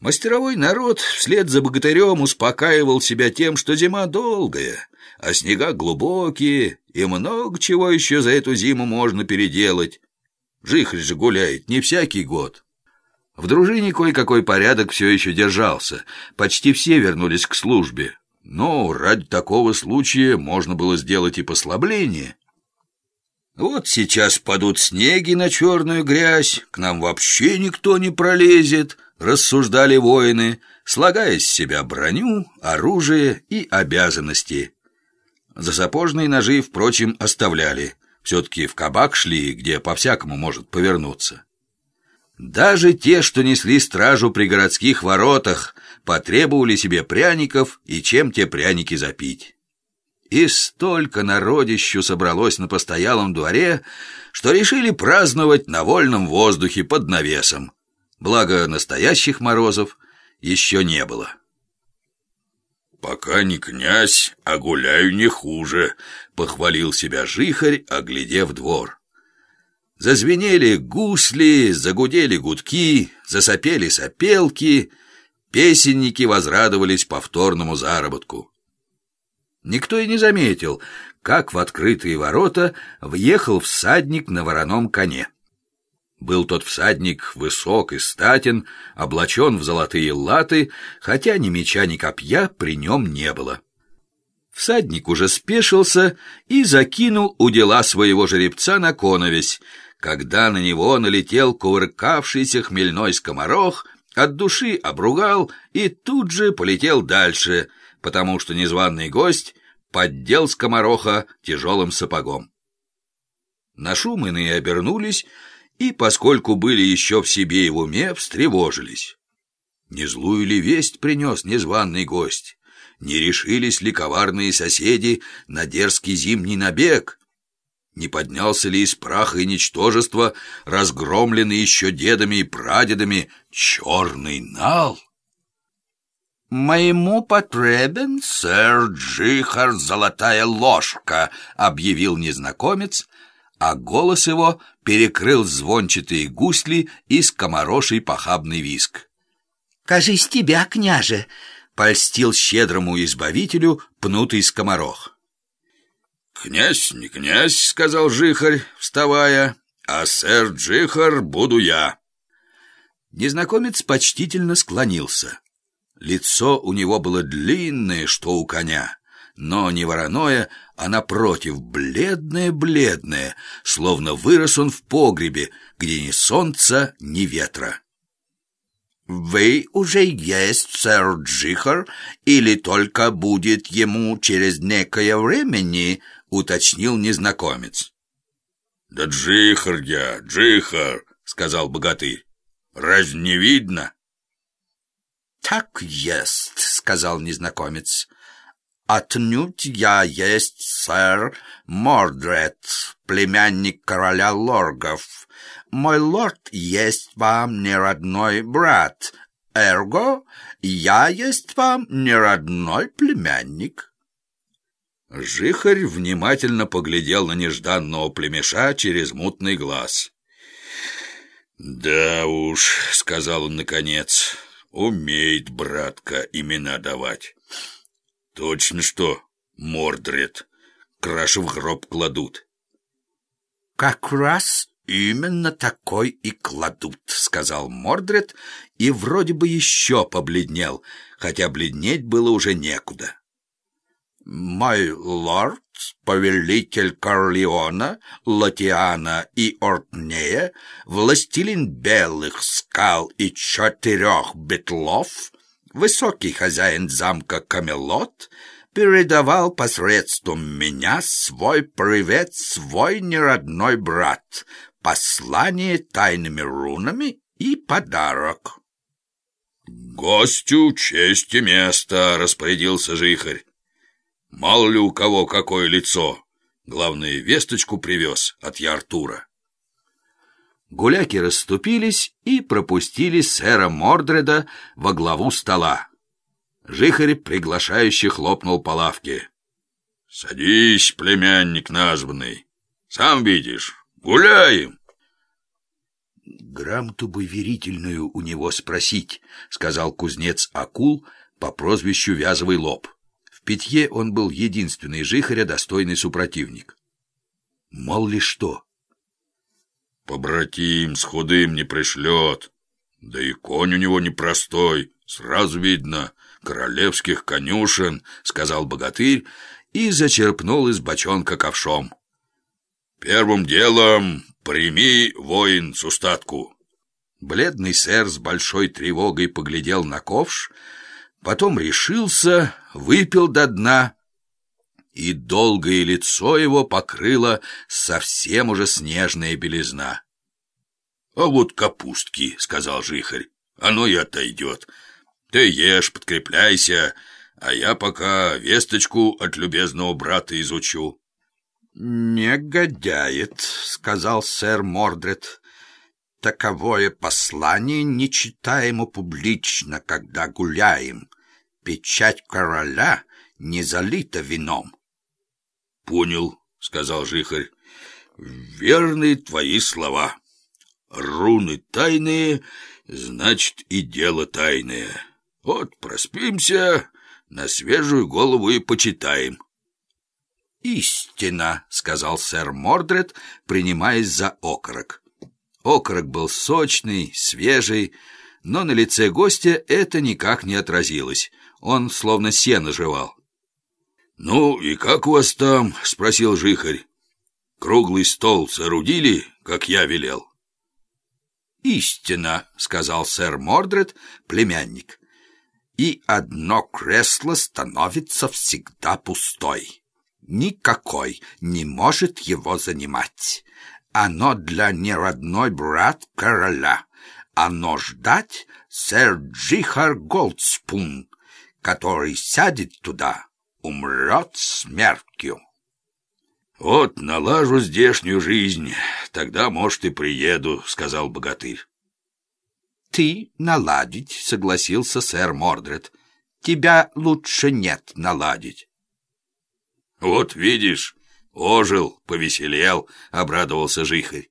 Мастеровой народ вслед за богатырем успокаивал себя тем, что зима долгая, а снега глубокие, и много чего еще за эту зиму можно переделать. Жихрь же гуляет не всякий год. В дружине кое-какой порядок все еще держался. Почти все вернулись к службе. Но ради такого случая можно было сделать и послабление. Вот сейчас падут снеги на черную грязь, к нам вообще никто не пролезет, рассуждали воины, слагая из себя броню, оружие и обязанности. За сапожные ножи, впрочем, оставляли. Все-таки в кабак шли, где по-всякому может повернуться. Даже те, что несли стражу при городских воротах, потребовали себе пряников и чем те пряники запить. И столько народищу собралось на постоялом дворе, что решили праздновать на вольном воздухе под навесом. Благо настоящих морозов еще не было. «Пока не князь, а гуляю не хуже», — похвалил себя жихарь, оглядев двор. Зазвенели гусли, загудели гудки, засопели сопелки, песенники возрадовались повторному заработку. Никто и не заметил, как в открытые ворота въехал всадник на вороном коне. Был тот всадник высок и статен, облачен в золотые латы, хотя ни меча, ни копья при нем не было. Всадник уже спешился и закинул у дела своего жеребца на коновесь, когда на него налетел кувыркавшийся хмельной скоморох, от души обругал и тут же полетел дальше, потому что незваный гость поддел скомороха тяжелым сапогом. На шум иные обернулись, и, поскольку были еще в себе и в уме, встревожились. Не злую ли весть принес незваный гость? Не решились ли коварные соседи на дерзкий зимний набег? Не поднялся ли из праха и ничтожества, разгромленный еще дедами и прадедами, черный нал? «Моему потребен, сэр Джихар, золотая ложка», — объявил незнакомец, а голос его перекрыл звончатые гусли и скомороший похабный виск. «Кажись тебя, княже!» — польстил щедрому избавителю пнутый скоморох. «Князь не князь», — сказал Жихарь, вставая, «а сэр Джихар буду я». Незнакомец почтительно склонился. Лицо у него было длинное, что у коня но не вороное, а напротив, бледное-бледное, словно вырос он в погребе, где ни солнца, ни ветра. «Вы уже есть, сэр Джихар, или только будет ему через некое времени?» — уточнил незнакомец. «Да Джихар я, Джихар!» — сказал богатырь. «Разве не видно?» «Так есть», — сказал незнакомец. Отнюдь я есть сэр Мордред, племянник короля лоргов. Мой лорд есть вам не родной брат, эрго я есть вам не родной племянник. Жихарь внимательно поглядел на нежданного племеша через мутный глаз. «Да уж», — сказал он наконец, — «умеет братка имена давать». Точно что, Мордред, краши в гроб кладут. Как раз именно такой и кладут, сказал Мордред, и вроде бы еще побледнел, хотя бледнеть было уже некуда. Мой лорд, повелитель Корлеона, Латиана и Ортнея, властелин белых скал и четырех бетлов, высокий хозяин замка Камелот, передавал посредством меня свой привет, свой неродной брат, послание тайными рунами и подарок. «Гостю честь и место», — распорядился жихарь. «Мало ли у кого какое лицо. Главное, весточку привез от Яртура». Гуляки расступились и пропустили сэра Мордреда во главу стола. Жихарь приглашающе хлопнул по лавке. «Садись, племянник названный. Сам видишь, гуляем». Грамоту бы верительную у него спросить, сказал кузнец Акул по прозвищу Вязовый Лоб. В питье он был единственный жихаря достойный супротивник. Мол ли что? Побратим с худым не пришлет. Да и конь у него непростой, сразу видно, королевских конюшен, сказал богатырь и зачерпнул из бочонка ковшом. Первым делом прими, воин, с устатку. Бледный сэр с большой тревогой поглядел на ковш, потом решился, выпил до дна, и долгое лицо его покрыло совсем уже снежная белизна. — А вот капустки, — сказал жихарь, — оно и отойдет. Ты ешь, подкрепляйся, а я пока весточку от любезного брата изучу. «Не годяет», — сказал сэр Мордред. «Таковое послание не читаемо публично, когда гуляем. Печать короля не залита вином». «Понял», — сказал Жихарь. «Верные твои слова. Руны тайные, значит, и дело тайное. Вот проспимся, на свежую голову и почитаем». «Истина», — сказал сэр Мордред, принимаясь за окорок. Окорок был сочный, свежий, но на лице гостя это никак не отразилось. Он словно сено жевал. «Ну и как у вас там?» — спросил жихарь. «Круглый стол соорудили, как я велел?» «Истина», — сказал сэр Мордред, племянник. «И одно кресло становится всегда пустой» никакой не может его занимать. Оно для неродной брат короля. Оно ждать сэр Джихар Голдспун, который сядет туда, умрет смертью. «Вот налажу здешнюю жизнь, тогда, может, и приеду», — сказал богатырь. «Ты наладить», — согласился сэр Мордред. «Тебя лучше нет наладить». «Вот видишь, ожил, повеселел», — обрадовался Жихарь.